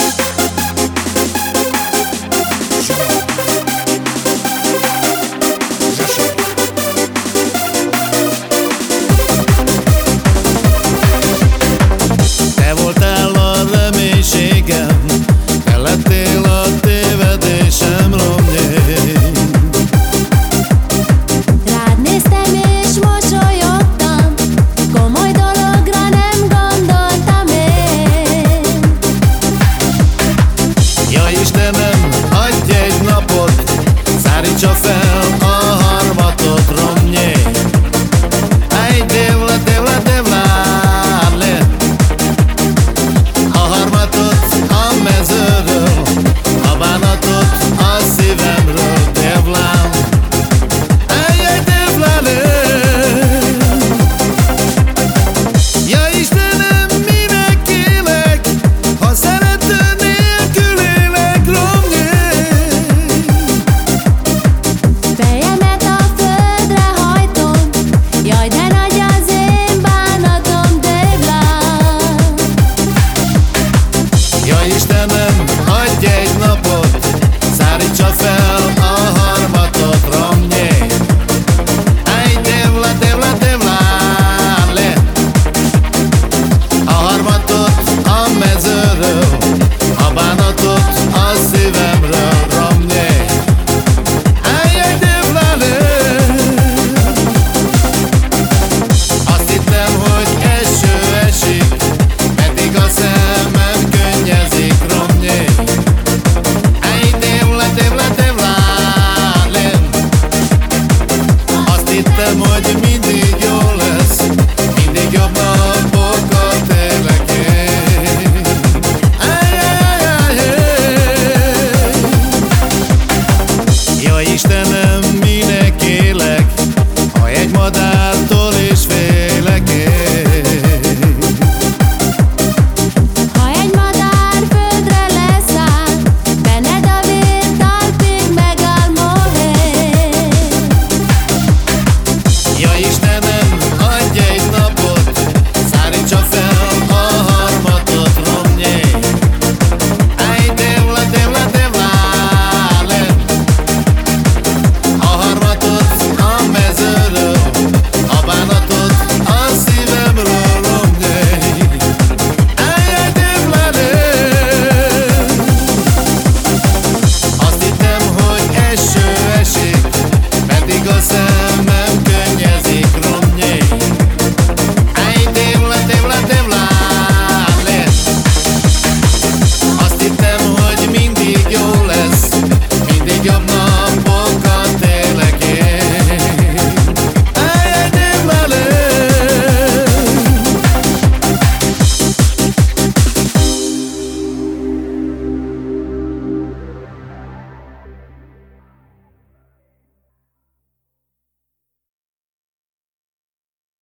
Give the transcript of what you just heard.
you. Istenem, adj egy napot, szárítsa fel.